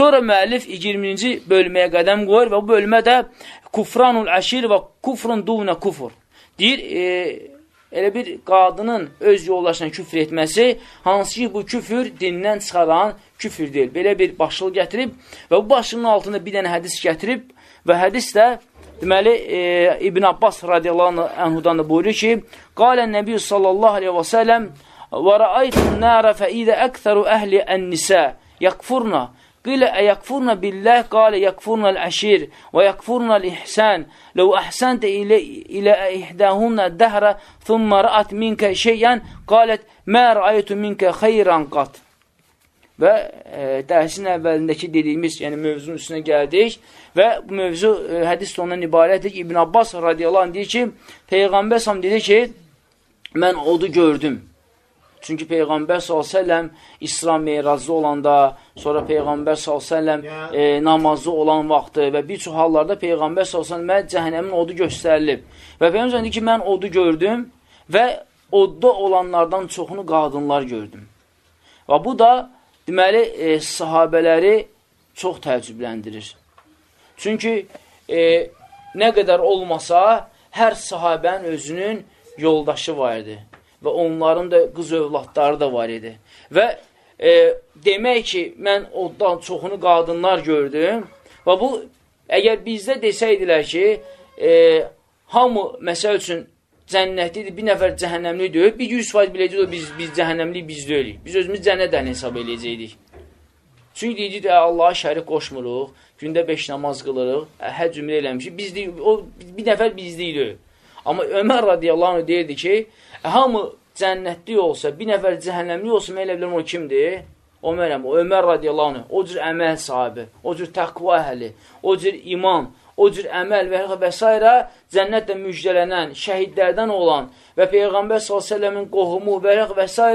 Sonra müəllif 20-ci bölməyə qədəm qoyur və bu bölmə də kufranul əşir və kufrun duvnə kufur. Deyir, e, elə bir qadının öz yoldaşına küfr etməsi, hansı ki, bu küfür dindən çıxaran küfür deyil. Belə bir başlıq gətirib və bu başlığın altında bir dənə hədis gətirib və hədis də deməli, e, İbn Abbas radiyallahu anhudan da buyurur ki, Qalən Nəbi sallallahu aleyhi və sələm və rəaytun nərə fə idə əktəru əhli ən-nisə yakfurna Qilə əyəkfurna billəh, qalə yəkfurna l-əşir və yəkfurna l-ihsən. Ləv əhsəntə ilə, ilə ihdəhunna dəhrə, thumma rəat minkə şeyən, qalət mə rəaytu minkə xeyran qat. Və e, dərsin əvvəlindəki dediyimiz, yəni mövzunun üstünə gəldik və bu mövzu e, hədis ondan ibarətdir ki, İbn Abbas radiyallahu anh deyir ki, Peyğəmbər sam dedi ki, mən odu gördüm. Çünki Peyğəmbər s.ə.v İsra meyrazı olanda, sonra Peyğəmbər s.ə.v e, namazı olan vaxtı və bir çox hallarda Peyğəmbər s.ə.v cəhənnəmin odu göstərilib. Və Peyğəmbər deyir ki, mən odu gördüm və odda olanlardan çoxunu qadınlar gördüm. Və bu da deməli e, sahabələri çox təəccübləndirir. Çünki e, nə qədər olmasa, hər sahabənin özünün yoldaşı var idi və onların da qız övladları da var idi. Və e, demək ki, mən ondan çoxunu qadınlar gördüm və bu, əgər bizdə desəydilər ki, e, hamı, məsəl üçün, cənnətlidir, bir nəfər cəhənnəmli deyil, bir 100% biləcək, biz, biz cəhənnəmli biz deyilik. Biz özümüz cənnətdən hesab eləyəcəkdik. Çünki deyirik, Allaha şərik qoşmuruq, gündə 5 namaz qılırıq, həcc ümrə eləmişik, biz deyik, o bir nəfər bizlik Amma Ömər radiyallahu anh deyirdi ki, hamı cənnətli olsa, bir nəfər cəhənnəmli olsa, mən elə bilirəm o kimdir? O mənəm, o Ömər radiyallahu anh, o cür əməl sahibi, o cür təqva əhli, o cür iman, o cür əməl və, və s. cənnətlə müjdələnən, şəhidlərdən olan və Peyğəmbər s.ə.v-in qohumu və, və s.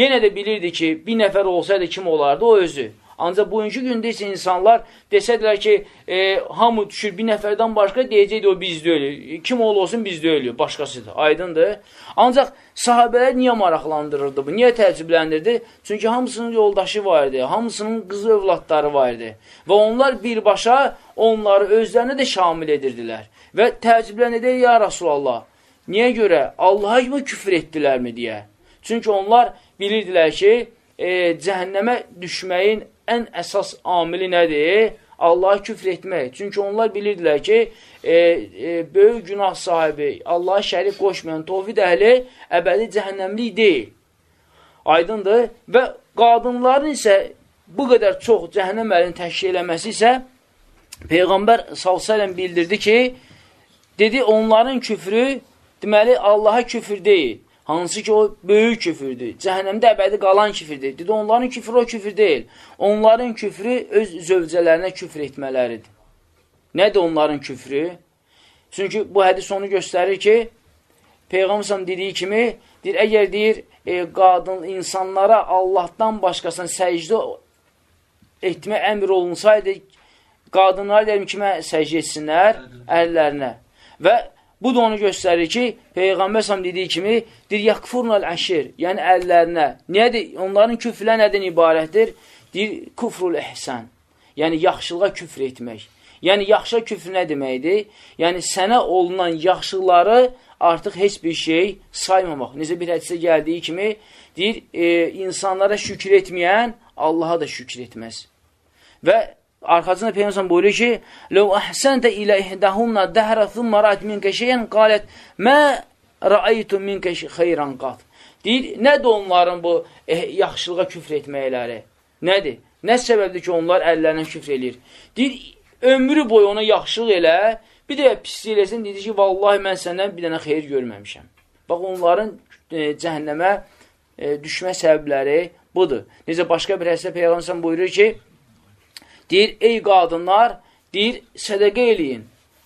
yenə də bilirdi ki, bir nəfər olsaydı kim olardı? O özü. Ancaq bugünkü gündə isə insanlar desədilər ki, e, hamı düşür bir nəfərdən başqa deyəcəkdir o bizdə ölür. Kim ol olsun bizdə ölür, başqasıdır. Aydındır. Ancaq sahabələr niyə maraqlandırırdı bu? Niyə təəccübləndirdi? Çünki hamısının yoldaşı var idi, hamısının qızı övladları var idi. Və onlar birbaşa onları özlərinə də şamil edirdilər. Və təəccübləndirdi, ya Rasulallah, niyə görə? Allaha kimi küfür etdilərmi deyə. Çünki onlar bilirdilər ki, e, cəhənnəmə düşməyin ən əsas amili nədir? Allaha küfr etmək. Çünki onlar bilirdilər ki, e, e, böyük günah sahibi, Allaha şərik qoşmayan tovhid əhli əbədi cəhənnəmlik deyil. Aydındır. Və qadınların isə bu qədər çox cəhənnəm əlini təşkil eləməsi isə Peyğəmbər s.ə.v bildirdi ki, dedi onların küfrü deməli Allaha küfür deyil. Hansı ki, o böyük küfürdür. Cəhənnəmdə əbədi qalan küfürdür. Dedi, onların küfrü o küfür deyil. Onların küfrü öz zövcələrinə küfr etmələridir. Nədir onların küfrü? Çünki bu hədis onu göstərir ki, Peyğəmbər dediyi kimi, deyir, əgər deyir, e, qadın insanlara Allahdan başqasına səcdə etmə əmr olunsaydı, qadınlar deyim kimə səcdə etsinlər? Əllərinə. Və Bu da onu göstərir ki, Peyğəmbər sam dediyi kimi, deyir, yakfurnal əşir, yəni əllərinə. Niyyədir? Onların küfrlə nədən ibarətdir? Deyir, kufrul əhsən, yəni yaxşılığa küfr etmək. Yəni, yaxşı küfr nə deməkdir? Yəni, sənə olunan yaxşıları artıq heç bir şey saymamaq. Necə bir hədisə gəldiyi kimi, deyir, e, insanlara şükür etməyən Allaha da şükür etməz. Və Arxacında Peyğəmbər buyurur ki: "Ləv əhsəntə ilə ihdahunna dəhra thumma ra'at minka şeyən qalet mə ra'aytu minka xeyran qat." Deyir, nədir onların bu eh, yaxşılığa küfr etməkləri? Nədir? Nə səbəbdir ki, onlar əllərinə küfr eləyir? Deyir, ömrü boyu ona yaxşılıq elə, bir də pislik eləsin, deyir ki, vallahi mən səndən bir dənə xeyir görməmişəm. Bax, onların e, cəhənnəmə e, düşmə səbəbləri budur. Necə başqa bir həsədə Peyğəmbər buyurur ki, Deyir, ey qadınlar, deyir, sədəqə eləyin,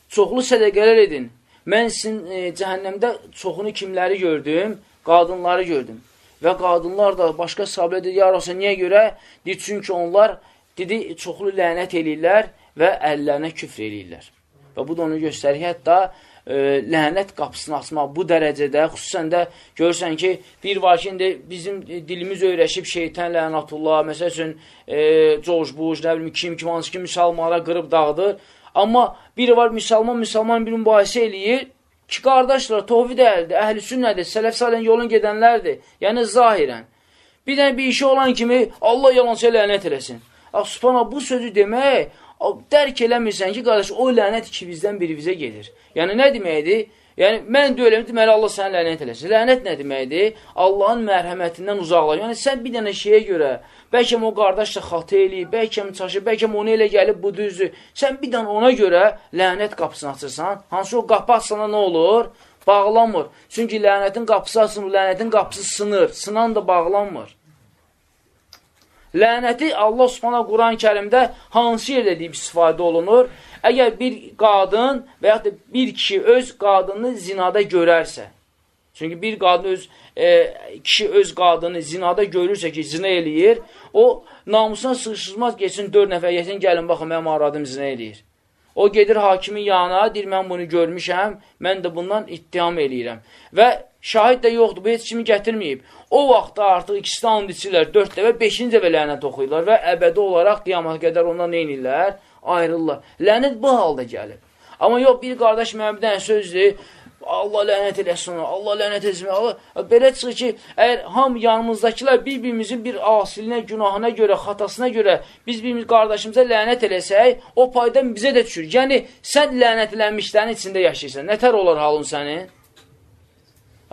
çoxlu sədəqələr edin. Mən sizin e, cəhənnəmdə çoxunu kimləri gördüm? Qadınları gördüm. Və qadınlar da başqa sahabilə dedi, ya Rasul, niyə görə? Deyir, çünki onlar, dedi, çoxlu lənət eləyirlər və əllərinə küfr eləyirlər. Və bu da onu göstərir. Hətta e, lənət qapısını açmaq bu dərəcədə, xüsusən də görürsən ki, bir var ki, indi bizim dilimiz öyrəşib şeytan lənətullah, məsəl üçün e, George Bush, nə bilim, kim, kim, hansı ki, müsəlmanlara qırıb dağıdır. Amma biri var, müsəlman, müsəlman bir mübahisə eləyir, ki, qardaşlar, tovhid əldir, əhl-i sünnədir, sələf salən yolun gedənlərdir. Yəni, zahirən. Bir dənə bir işi olan kimi Allah yalanca lənət eləsin. Subhana, bu sözü demək, dərk eləmirsən ki, qardaş, o lənət ikimizdən birimizə gedir. Yəni, nə deməkdir? Yəni, mən deyiləm, deməli, Allah sənə lənət eləsin. Lənət nə deməkdir? Allahın mərhəmətindən uzaqlar. Yəni, sən bir dənə şeyə görə, bəlkə o qardaş da xatı eləyib, bəlkə çaşı, bəlkə onu elə gəlib, bu düzdür. Sən bir dənə ona görə lənət qapısını açırsan, hansı o qapı açsana nə olur? Bağlanmır. Çünki lənətin qapısı açılmır, lənətin qapısı sınır, sınan da bağlanmır. Lənəti Allah Subhanahu Quran-ı Kərimdə hansı yerdə deyib istifadə olunur? Əgər bir qadın və yaxud da bir kişi öz qadını zinada görərsə, çünki bir qadın öz e, kişi öz qadını zinada görürsə ki, zina eləyir, o namusuna sığışmaz geçsin 4 nəfər yesin, gəlin baxın, mənim aradım zina eləyir. O gedir hakimin yanına, deyir, mən bunu görmüşəm, mən də bundan ittiham eləyirəm. Və şahid də yoxdur, bu heç kimi gətirməyib. O vaxtda artıq ikisi and içirlər, dörd dəvə, beşinci dəvə lənət oxuyurlar və əbədi olaraq qiyamata qədər ondan neynirlər? Ayrılırlar. Lənət bu halda gəlib. Amma yox, bir qardaş mənə bir dənə sözdür, Allah lənət eləsin, Allah lənət eləsin. Allah... Belə çıxır ki, əgər ham yanımızdakılar bir-birimizin bir asilinə, günahına görə, xatasına görə biz birimiz qardaşımıza lənət eləsək, o paydan bizə də düşür. Yəni, sən lənətlənmişlərin içində yaşayırsan. Nətər olar halın sənin?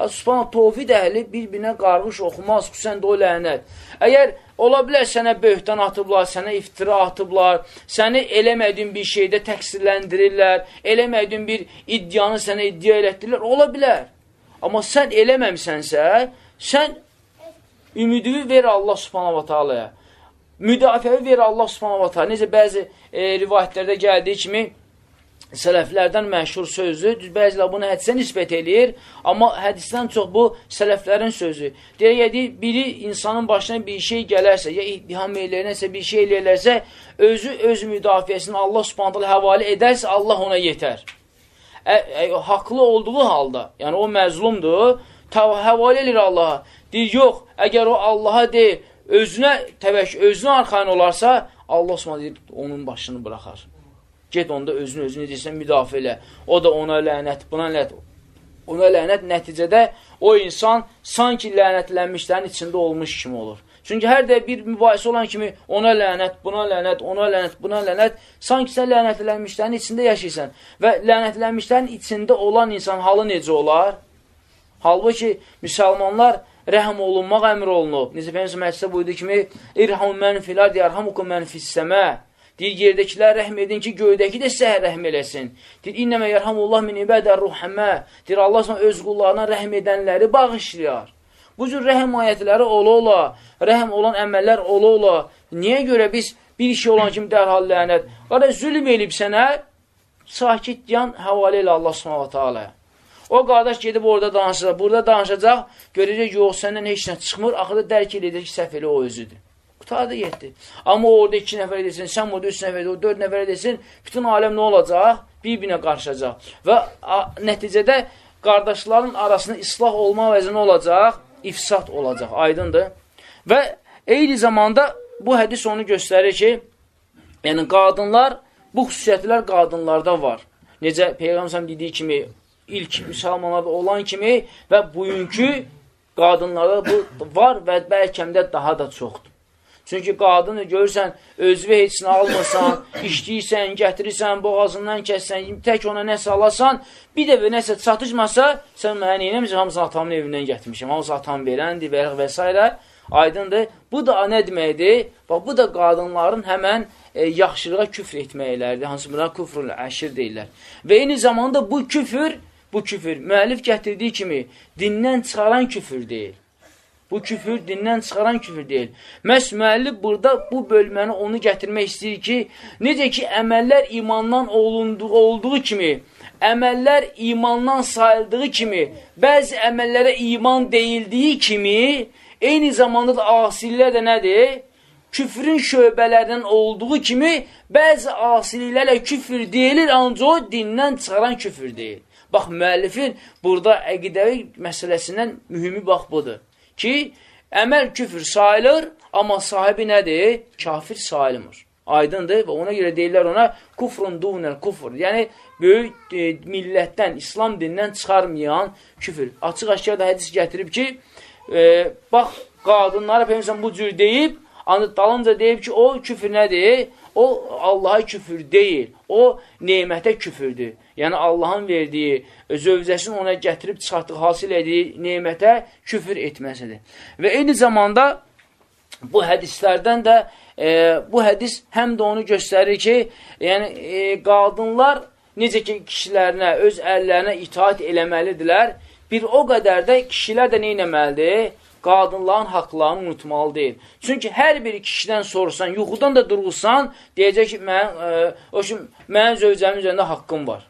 Subhanə, tovhid əhli bir-birinə qarğış oxumaz, xüsusən də o lənət. Əgər ola bilər sənə böhtan atıblar, sənə iftira atıblar, səni eləmədiyin bir şeydə təqsirləndirirlər, eləmədiyin bir iddianı sənə iddia elətdirirlər, ola bilər. Amma sən eləməmsənsə, sən ümidini ver Allah subhanahu wa ta'alaya. Müdafiəvi ver Allah subhanahu wa ta'ala. Necə bəzi e, rivayətlərdə gəldiyi kimi, sələflərdən məşhur sözdür. Bəzilər bunu hədisə nisbət eləyir, amma hədisdən çox bu sələflərin sözü. Deyək, biri insanın başına bir şey gələrsə, ya ittiham eləyərsə, bir şey eləyərsə, özü öz müdafiəsini Allah subhanətələ həvalə edərsə, Allah ona yetər. Ə, ə, haqlı olduğu halda, yəni o məzlumdur, həvalə edir Allaha. Deyir, yox, əgər o Allaha deyir, özünə təvək, özünə arxain olarsa, Allah subhanətələ deyir, onun başını buraxar. Get onda özünü özünü deyirsən, müdafiə elə. O da ona lənət, buna lənət. Ona lənət nəticədə o insan sanki lənətlənmişlərin içində olmuş kimi olur. Çünki hər də bir mübahisə olan kimi ona lənət, buna lənət, ona lənət, buna lənət, sanki sən lənətlənmişlərin içində yaşayırsan. Və lənətlənmişlərin içində olan insan halı necə olar? Halbuki müsəlmanlar rəhm olunmaq əmr olunub. Necə Peyyəmsə məhəssə buyurdu kimi, İrham mən filar deyərhamukum mən fissəmə. Deyir, yerdəkilər rəhm edin ki, göydəki də sizə rəhm eləsin. Deyir, innəmə yərhamullah min ibədər ruhəmə. Deyir, Allah sonra öz qullarına rəhm edənləri bağışlayar. Bu cür rəhm ayətləri ola-ola, rəhm olan əməllər ola-ola. Niyə görə biz bir şey olan kimi dərhal lənət? Qardaş, zülm elib sənə, sakit yan həvalə ilə Allah s.ə.v. O qardaş gedib orada danışacaq, burada danışacaq, görəcək, yox, səndən heç nə çıxmır, axıda dərk edəcək ki, səhv elə o özüdür. Qutardı, getdi. Amma orada iki nəfər edesin, sən burada üç nəfər edesin, dörd nəfər edesin, bütün aləm nə olacaq? Bir-birinə qarışacaq. Və nəticədə qardaşların arasında islah olma vəzini olacaq, ifsat olacaq, aydındır. Və eyni zamanda bu hədis onu göstərir ki, yəni qadınlar, bu xüsusiyyətlər qadınlarda var. Necə Peyğəmbər dediyi kimi, ilk müsəlmanlarda olan kimi və bugünkü qadınlarda bu var və bəlkə də daha da çoxdur. Çünki qadını görürsən, özvə heç almırsan, işləyirsən, gətirirsən, boğazından kəssən, tək ona nəsə alasan, bir də nəsə çatışmasa, sən mənə neynəmişsən, hamısı atamın evindən gətirmişəm, hamısı atam verəndir və, və s. Aydındır. Bu da nə deməkdir? Bax, bu da qadınların həmən e, yaxşılığa küfr etməklərdir. Hansı buna küfrül əşir deyirlər. Və eyni zamanda bu küfür, bu küfür müəllif gətirdiyi kimi dindən çıxaran küfür deyil. Bu küfür dindən çıxaran küfür deyil. Məhz müəllif burada bu bölməni onu gətirmək istəyir ki, necə ki, əməllər imandan olunduğu, olduğu kimi, əməllər imandan sayıldığı kimi, bəzi əməllərə iman deyildiyi kimi, eyni zamanda da asililər də nədir? Küfrün şöbələrindən olduğu kimi, bəzi asililərlə küfür deyilir, ancaq o dindən çıxaran küfür deyil. Bax, müəllifin burada əqidəvi məsələsindən mühümü bax budur. Ki, əməl küfür sayılır, amma sahibi nədir? Kafir sayılmır. Aydındır və ona görə deyirlər ona kufrun dunəl kufr. Yəni, böyük e, millətdən, İslam dinindən çıxarmayan küfür. Açıq-aşkar da hədis gətirib ki, e, bax, qadınlara Peygəmbər bu cür deyib, ancaq dalınca deyib ki, o küfür nədir? O Allaha küfür deyil, o neymətə küfürdür. Yəni Allahın verdiyi, zövcəsini ona gətirib çıxartdığı, hasil etdiyi neymətə küfür etməsidir. Və eyni zamanda bu hədislərdən də e, bu hədis həm də onu göstərir ki, yəni e, qadınlar necə ki kişilərinə, öz əllərinə itaat eləməlidirlər, bir o qədər də kişilər də nə etməlidir? Qadınların haqlarını unutmalı deyil. Çünki hər bir kişidən sorsan, yuxudan da durulsan, deyəcək ki, mən, ə, o ki, mənim zövcəmin üzərində haqqım var.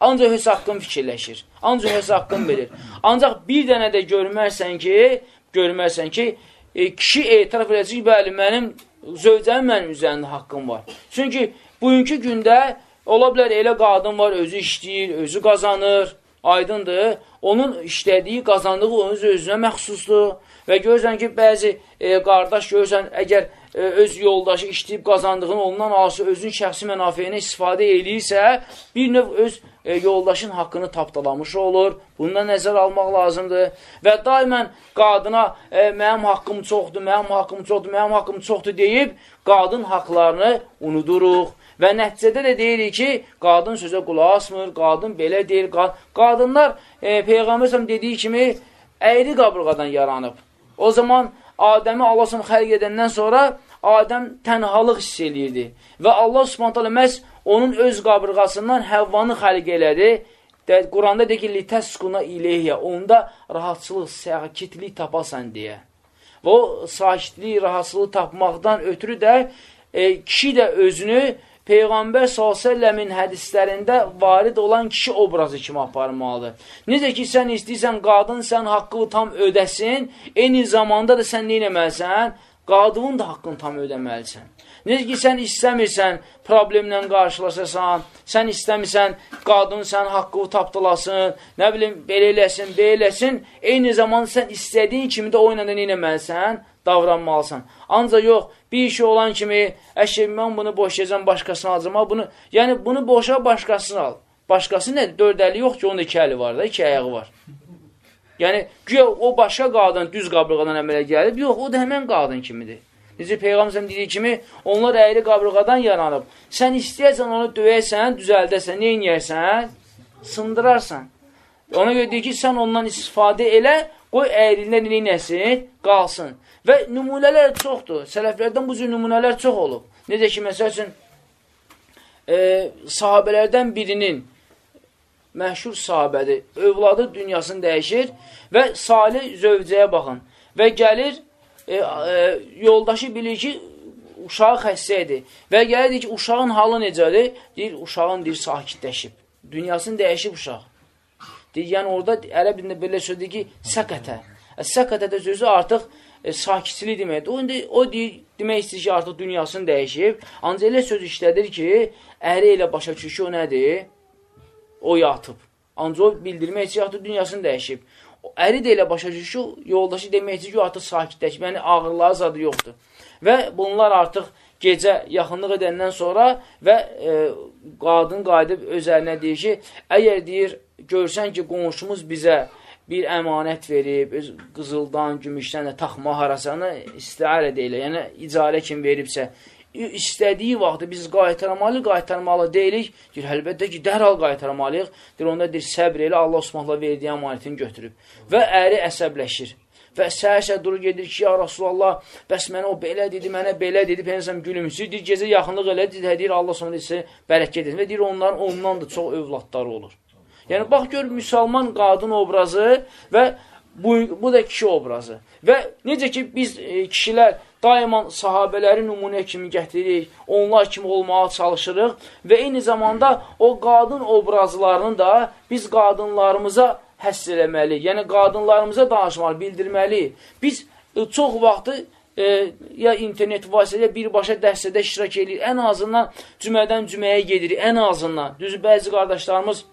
Ancaq öz haqqım fikirləşir. Ancaq öz haqqım bilir. Ancaq bir dənə də görmərsən ki, görmərsən ki, e, kişi etiraf edəcək ki, bəli, mənim zövcəmin mənim üzərində haqqım var. Çünki bugünkü gündə ola bilər elə qadın var, özü işləyir, özü qazanır, aydındır. Onun işlədiyi, qazandığı onun özünə məxsusdur. Və görürsən ki, bəzi e, qardaş görürsən, əgər e, öz yoldaşı işləyib qazandığını ondan alsa, özün şəxsi mənafeyinə istifadə eləyirsə, bir növ öz e, yoldaşın haqqını tapdalamış olur. Bundan nəzər almaq lazımdır. Və daimən qadına e, mənim haqqım çoxdur, mənim haqqım çoxdur, mənim haqqım çoxdur deyib, qadın haqlarını unuduruq. Və nəticədə də deyirik ki, qadın sözə qulaq asmır, qadın belə deyir. Qad qadınlar e, Peyğəmbər dediyi kimi əyri qabırğadan yaranıb. O zaman Adəmi Allah s.ə. xəlq edəndən sonra Adəm tənhalıq hiss eləyirdi. Və Allah s.ə. məhz onun öz qabırğasından Həvvanı xəlq elədi. Quranda deyir ki, litəskuna iləyyə, onda rahatçılıq, sakitlik tapasan deyə. Və o sakitlik, rahatçılığı tapmaqdan ötürü də e, kişi də özünü Peyğəmbər s.ə.v-in hədislərində varid olan kişi obrazı kimi aparmalıdır. Necə ki, sən istəyirsən, qadın sən haqqı tam ödəsin, eyni zamanda da sən neynəməlisən? Qadının da haqqını tam ödəməlisən. Necə ki, sən istəmirsən, problemlə qarşılaşasan, sən istəmirsən, qadın sən haqqı tapdılasın, nə bilim, belə eləsin, belə eləsin, eyni zamanda sən istədiyin kimi də o ilə də neynəməlisən? Davranmalısan. Ancaq yox, bir işi olan kimi, əşək, mən bunu boşayacam, başqasını alacam, bunu, yəni bunu boşa, başqasını al. Başqası nədir? Dörd əli yox ki, onun iki əli var da, iki ayağı var. Yəni, güya o başqa qadın düz qabırğadan əmələ gəlib, yox, o da həmən qadın kimidir. Necə Peyğəmbər dediyi kimi, onlar əyri qabırğadan yaranıb. Sən istəyərsən onu döyəsən, düzəldəsən, nə inəyərsən? Sındırarsan. Ona görə deyir ki, sən ondan istifadə elə, qoy əyrində neynəsin? Qalsın. Və nümunələr çoxdur. Sələflərdən bu cür nümunələr çox olub. Necə ki, məsəl üçün, e, sahabələrdən birinin məşhur sahabədir, övladı dünyasını dəyişir və salih zövcəyə baxın. Və gəlir, e, e, yoldaşı bilir ki, uşağı xəstədir və gəlir deyir ki, uşağın halı necədir? Deyir, uşağın deyir, sakitləşib. Dünyasını dəyişib uşaq. Deyir, yəni orada ərəb dilində belə sözdür ki, səkətə. Səkətə də sözü artıq e, sakitçilik deməkdir. O, indi, o deyir, demək istəyir ki, artıq dünyasını dəyişib. Ancaq elə söz işlədir ki, əri elə başa düşür ki, o nədir? O yatıb. Ancaq o bildirmək istəyir, artıq dünyasını dəyişib. Əri də elə başa düşür ki, yoldaşı demək istəyir ki, artıq sakitləşib. Yəni, ağırlığa zadı yoxdur. Və bunlar artıq gecə yaxınlıq edəndən sonra və e, qadın qayıdıb öz əlinə deyir ki, əgər deyir, görsən ki, qonşumuz bizə bir əmanət verib, öz qızıldan, gümüşdən də taxma harasanı istiarə deyilə, yəni icarə kimi veribsə, istədiyi vaxtı biz qaytarmalı, qaytarmalı deyilik. Deyir, əlbəttə ki, dərhal qaytarmalıyıq. Deyir, onda deyir, səbr elə Allah Osmanlı verdiyi əmanətini götürüb. Və əri əsəbləşir. Və səhər-səhər durur gedir ki, ya Rasulallah, bəs mənə o belə dedi, mənə belə dedi, pensəm gülümsür. Deyir, gecə yaxınlıq elə, deyir, Allah sonra deyir, bərəkət edin. Və deyir, onların ondan da çox övladları olur. Yəni, bax gör, müsəlman qadın obrazı və bu, bu da kişi obrazı. Və necə ki, biz e, kişilər daima sahabələri nümunə kimi gətiririk, onlar kimi olmağa çalışırıq və eyni zamanda o qadın obrazlarını da biz qadınlarımıza həss eləməliyik. Yəni, qadınlarımıza danışmalı, bildirməliyik. Biz e, çox vaxtı e, ya internet vasitələ birbaşa dərsədə iştirak edirik. Ən azından cümədən cüməyə gedirik, ən azından. Düzü, bəzi qardaşlarımız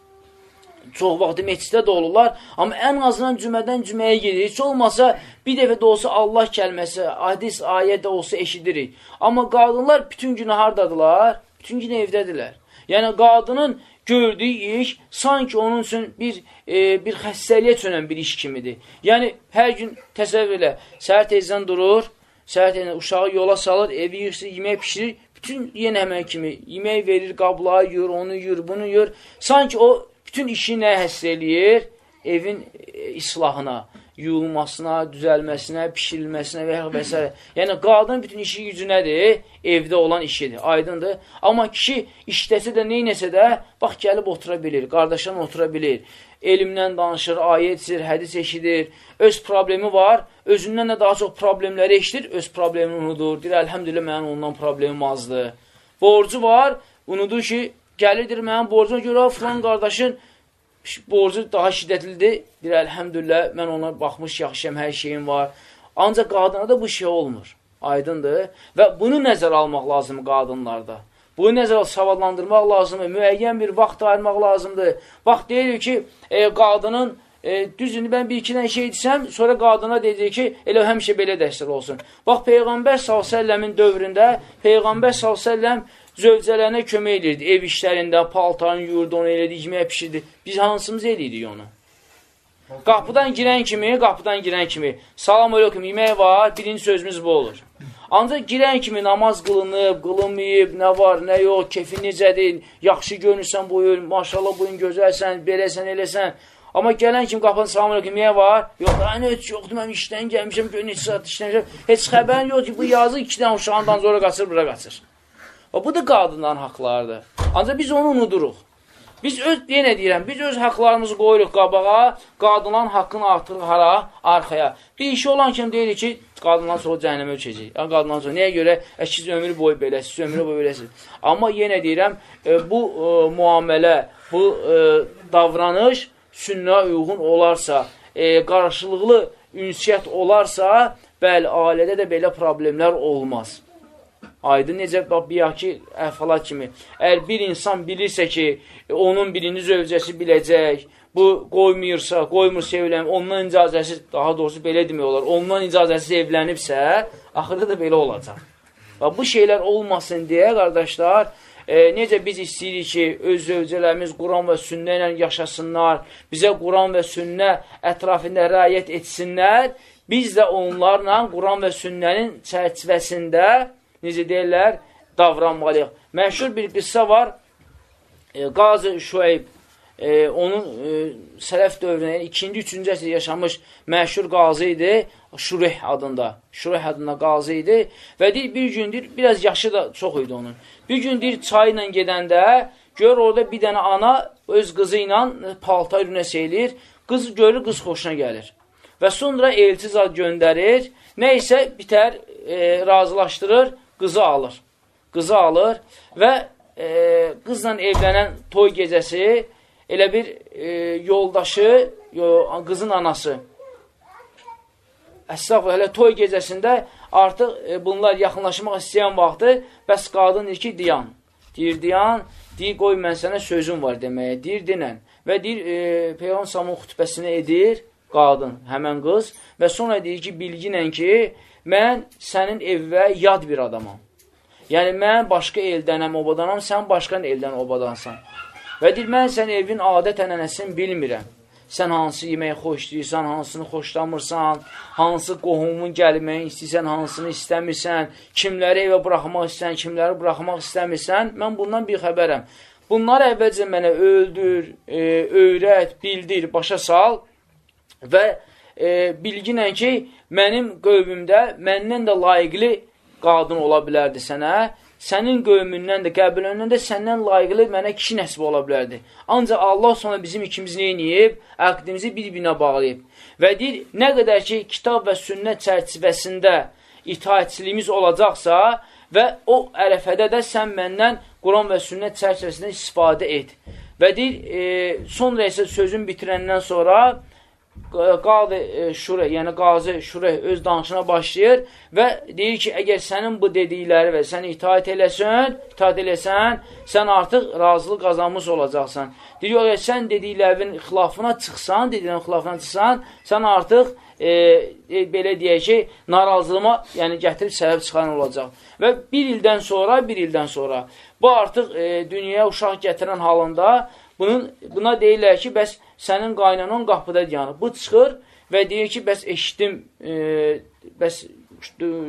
çox vaxtı meçiddə də olurlar, amma ən azından cümədən cüməyə gedirik. Heç olmasa bir dəfə də olsa Allah kəlməsi, hadis, ayə də olsa eşidirik. Amma qadınlar bütün günü hardadılar? Bütün gün evdədirlər. Yəni qadının gördüyü iş sanki onun üçün bir e, bir xəstəliyə çönən bir iş kimidir. Yəni hər gün təsəvvür elə, səhər tezdən durur, səhər tezdən uşağı yola salır, evi yığsın, yemək pişirir, bütün yenə həmən kimi yemək verir, qabları yuyur, onu yuyur, bunu yuyur. Sanki o bütün işi nə həsr eləyir? Evin e, islahına, yuyulmasına, düzəlməsinə, pişirilməsinə və, və s. Yəni, qadın bütün işi gücü nədir? Evdə olan işidir, aydındır. Amma kişi işləsə də, neynəsə də, bax, gəlib otura bilir, qardaşlarla otura bilir, elmdən danışır, ayə edir, hədis eşidir, öz problemi var, özündən də daha çox problemləri eşidir, öz problemini unudur, deyir, əlhəmdülillah, mənim ondan problemim azdır. Borcu var, unudur ki, gəlirdir mənim borcuma görə, filan qardaşın borcu daha şiddətlidir. Deyir, əlhəmdülillah, mən ona baxmış, yaxşıyam, hər şeyim var. Ancaq qadına da bu şey olmur. Aydındır. Və bunu nəzər almaq lazımdır qadınlarda. Bunu nəzər savadlandırmaq lazımdır. Müəyyən bir vaxt ayırmaq lazımdır. Vaxt deyir ki, e, qadının E, düzünü mən bir-iki dənə şey desəm, sonra qadına deyəcək ki, elə həmişə belə dəstər olsun. Bax, Peyğəmbər s.ə.v-in dövründə Peyğəmbər s.ə.v zövcələrinə kömək edirdi. Ev işlərində, paltarını yurdu, onu elədi, yemək pişirdi. Biz hansımız eləyirik onu? Qapıdan girən kimi, qapıdan girən kimi, salam aleyküm, yemək var, birinci sözümüz bu olur. Ancaq girən kimi namaz qılınıb, qılınmayıb, nə var, nə yox, kefin necədir, yaxşı görünürsən buyur, maşallah buyun gözəlsən, beləsən, eləsən. Amma gələn kimi qapını salam aleyküm, yemək var, yox, nə heç yoxdur, mən işdən gəlmişəm, gör neçə saat işləmişəm, heç xəbərin yox ki, bu yazı iki dənə uşağından sonra qaçır, bura qaçır. Və bu da qadınların haqlarıdır. Ancaq biz onu unuduruq. Biz öz, yenə deyirəm, biz öz haqlarımızı qoyuruq qabağa, qadınların haqqını artırıq hara, arxaya. Bir işi olan kimi deyirik ki, qadınlar sonra cəhənnəmə ölçəcək. Yəni, qadınlar sonra, nəyə görə? E, siz ömrü boyu beləsiz, ömrü boyu beləsiz. Amma yenə deyirəm, e, bu e, muamilə, bu e, davranış sünnə uyğun olarsa, e, qarşılıqlı ünsiyyət olarsa, bəli, ailədə də belə problemlər olmaz. Aydın necə biyaki əhvalat kimi. Əgər bir insan bilirsə ki, onun birinci zövcəsi biləcək, bu qoymayırsa, qoymur sevləm, ondan icazəsi, daha doğrusu belə demək olar, ondan icazəsi evlənibsə, axırda da belə olacaq. Və bu şeylər olmasın deyə, qardaşlar, e, necə biz istəyirik ki, öz zövcələrimiz Quran və sünnə ilə yaşasınlar, bizə Quran və sünnə ətrafında rəyət etsinlər, biz də onlarla Quran və sünnənin çərçivəsində necə deyirlər, davranmalıyıq. Məşhur bir qıssa var, e, Qazı Şüeyb, e, onun e, sələf dövründə, yəni, ikinci, üçüncü əsr yaşamış məşhur qazı idi, Şurih adında, Şurih adında qazı idi və deyir, bir gündür, biraz yaşı da çox idi onun, bir gündür çay ilə gedəndə, gör orada bir dənə ana öz qızı ilə paltar ürünəs eləyir, qız görür, qız xoşuna gəlir. Və sonra elçi zad göndərir, nə isə bitər, e, razılaşdırır, qızı alır. Qızı alır və e, qızla evlənən toy gecəsi elə bir e, yoldaşı, yo, qızın anası. Əstəğfur, hələ toy gecəsində artıq e, bunlar yaxınlaşmaq istəyən vaxtı, bəs qadın deyir ki, diyan. Deyir, diyan, deyir, qoy mən sənə sözüm var deməyə, deyir, dinən. Və deyir, e, Peyğəmbər Samın xütbəsini edir qadın, həmən qız və sonra deyir ki, bilginlə ki, mən sənin evvə yad bir adamam. Yəni, mən başqa eldənəm, obadanam, sən başqa eldən obadansan. Və deyir, mən sən evin adət ənənəsini bilmirəm. Sən hansı yeməyi xoşlayırsan, hansını xoşlamırsan, hansı qohumun gəlməyi istəyirsən, hansını istəmirsən, kimləri evə buraxmaq istəyirsən, kimləri buraxmaq istəmirsən, mən bundan bir xəbərəm. Bunları əvvəlcə mənə öldür, e, öyrət, bildir, başa sal və e, bilginlə ki, mənim qövmümdə məndən də layiqli qadın ola bilərdi sənə, sənin qövmündən də, qəbirlərindən də səndən layiqli mənə kişi nəsib ola bilərdi. Ancaq Allah sonra bizim ikimiz neyiniyib? Əqdimizi bir-birinə bağlayıb. Və deyir, nə qədər ki, kitab və sünnət çərçivəsində itaətçiliyimiz olacaqsa və o ərəfədə də sən məndən Quran və sünnət çərçivəsində istifadə et. Və deyir, e, sonra isə sözün bitirəndən sonra qadı e, şurə, yəni qazı şurə öz danışına başlayır və deyir ki, əgər sənin bu dedikləri və sən itaat eləsən, itaat eləsən, sən artıq razılıq qazanmış olacaqsan. Deyir, əgər sən dediklərinin xilafına çıxsan, dediklərinin xilafına çıxsan, sən artıq e, e, belə deyək ki, narazılıma yəni gətirib səbəb çıxan olacaq. Və bir ildən sonra, bir ildən sonra bu artıq e, dünyaya uşaq gətirən halında bunun, buna deyirlər ki, bəs sənin qaynanan qapıda yanıb. Bu çıxır və deyir ki, bəs eşitdim, e, bəs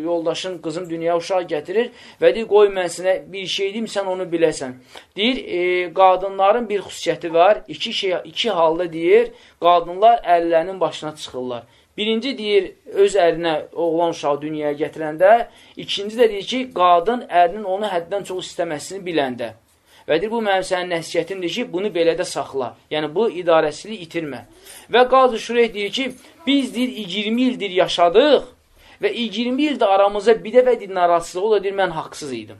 yoldaşın, qızım dünyaya uşaq gətirir və deyir, qoy mən sənə bir şey deyim, sən onu biləsən. Deyir, e, qadınların bir xüsusiyyəti var, iki, şey, iki halda deyir, qadınlar əllərinin başına çıxırlar. Birinci deyir, öz ərinə oğlan uşağı dünyaya gətirəndə, ikinci də deyir ki, qadın ərinin onu həddən çox istəməsini biləndə. Və deyir, bu mənim sənin nəsiyyətimdir ki, bunu belə də saxla. Yəni, bu idarəsini itirmə. Və Qazı Şureyh deyir ki, biz deyir, 20 ildir yaşadıq və 20 ildə aramıza bir dəfə deyir, narazısıq, o da deyir, mən haqsız idim.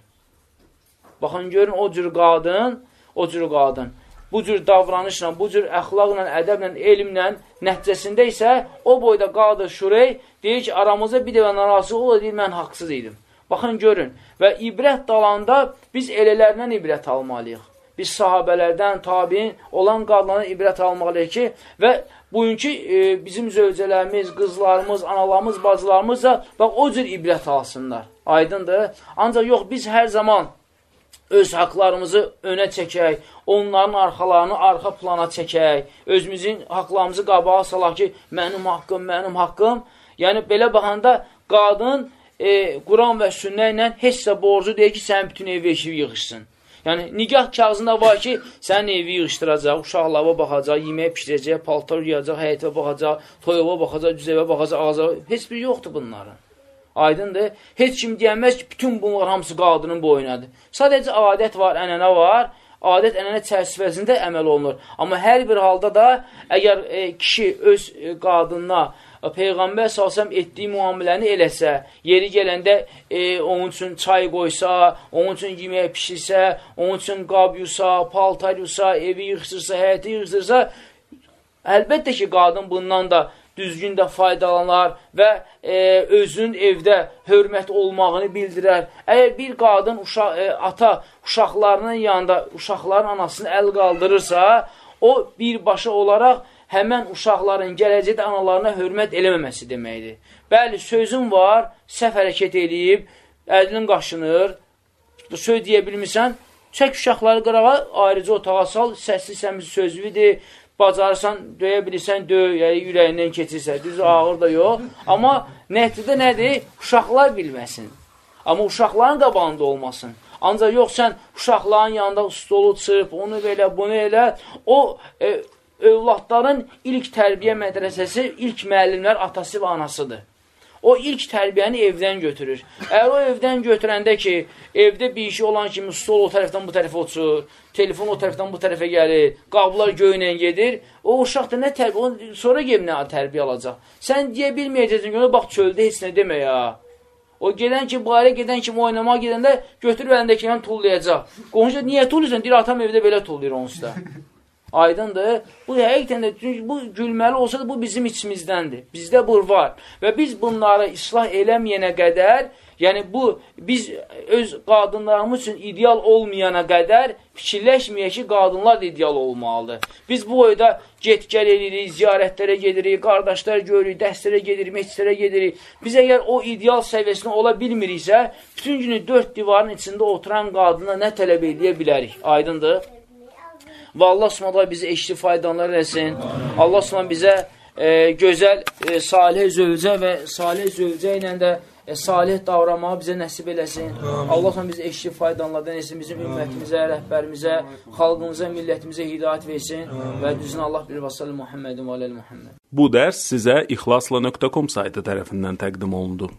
Baxın, görün, o cür qadın, o cür qadın, bu cür davranışla, bu cür əxlaqla, ədəblə, elmlə, nəticəsində isə o boyda Qazı Şureyh deyir ki, aramıza bir dəfə narazısıq, o da deyir, mən haqsız idim. Baxın, görün. Və ibrət dalanda biz elələrindən ibrət almalıyıq. Biz sahabələrdən, tabiin olan qadınlardan ibrət almalıyıq ki, və bugünkü e, bizim zövcələrimiz, qızlarımız, analarımız, bacılarımız da bax, o cür ibrət alsınlar. Aydındır. Ancaq yox, biz hər zaman öz haqlarımızı önə çəkək, onların arxalarını arxa plana çəkək, özümüzün haqlarımızı qabağa salaq ki, mənim haqqım, mənim haqqım. Yəni, belə baxanda qadın e, Quran və sünnə ilə heç də borcu deyir ki, sənin bütün evi eşib yığışsın. Yəni, nigah kağızında var ki, sənin evi yığışdıracaq, uşaqlara baxacaq, yemək pişirəcək, paltar yuyacaq, həyətə baxacaq, toyuğa baxacaq, düzəvə baxacaq, ağaca, heç bir yoxdur bunların. Aydındır. Heç kim deyəməz ki, bütün bunlar hamısı qadının boyunadır. Sadəcə adət var, ənənə var, adət ənənə çərçivəsində əməl olunur. Amma hər bir halda da əgər e, kişi öz e, qadınına Peyğəmbər salsam etdiyi müamiləni eləsə, yeri gələndə e, onun üçün çay qoysa, onun üçün yemək pişirsə, onun üçün qab yusa, paltar yusa, evi yıxsırsa, həyəti yıxsırsa, əlbəttə ki, qadın bundan da düzgün də faydalanar və e, özün evdə hörmət olmağını bildirər. Əgər bir qadın, uşaq, e, ata uşaqlarının yanında uşaqların anasını əl qaldırırsa, o birbaşa olaraq həmən uşaqların gələcəkdə analarına hörmət eləməməsi deməkdir. Bəli, sözün var, səhv hərəkət eləyib, əlinin qaşınır, söz deyə bilmirsən, çək uşaqları qırağa, ayrıca otağa sal, səsli səmiz sözlüdür, bacarırsan, döyə bilirsən, döy, yəni ürəyindən keçirsə, düz ağır da yox. Amma nəticədə nədir? Uşaqlar bilməsin. Amma uşaqların qabağında olmasın. Ancaq yox, sən uşaqların yanında stolu çırp, onu belə, bunu elə, o e, övladların ilk tərbiyə mədrəsəsi, ilk müəllimlər atası və anasıdır. O ilk tərbiyəni evdən götürür. Əgər o evdən götürəndə ki, evdə bir işi olan kimi stol o tərəfdən bu tərəfə uçur, telefon o tərəfdən bu tərəfə gəlir, qablar göylə gedir, o uşaq da nə tərbiyə, sonra gelib nə tərbiyə alacaq. Sən deyə bilməyəcəksin ki, bax çöldə heç nə demə ya. O gedən ki, bu ailə gedən kimi oynamağa gedəndə götürüb əlindəkindən tullayacaq. Qonşu niyə tulluyursan? Deyir, atam evdə belə tulluyur onsuz da. Aydındır. Bu həqiqətən də çünki bu gülməli olsa da bu bizim içimizdəndir. Bizdə bu var. Və biz bunları islah eləməyənə qədər, yəni bu biz öz qadınlarımız üçün ideal olmayana qədər fikirləşməyək ki, qadınlar da ideal olmalıdır. Biz bu boyda get-gəl edirik, ziyarətlərə gedirik, qardaşlar görürük, dəstlərə gedirik, meçlərə gedirik. Biz əgər o ideal səviyyəsində ola bilmiriksə, bütün günü dörd divarın içində oturan qadına nə tələb edə bilərik? Aydındır. Və Allah Subhanahu bizi eşli faydalanlar eləsin. Allah Subhanahu bizə e, gözəl, e, salih zövcə və salih zövcə ilə də e, salih davranmağı bizə nəsib eləsin. Allah Subhanahu bizi eşli faydalanlardan etsin. Bizim ümmətimizə, rəhbərimizə, xalqımıza, millətimizə hidayət versin. Və düzün Allah bilir və sallallahu Muhammedin və aləl Muhammed. Bu dərs sizə ixlasla.com saytı tərəfindən təqdim olundu.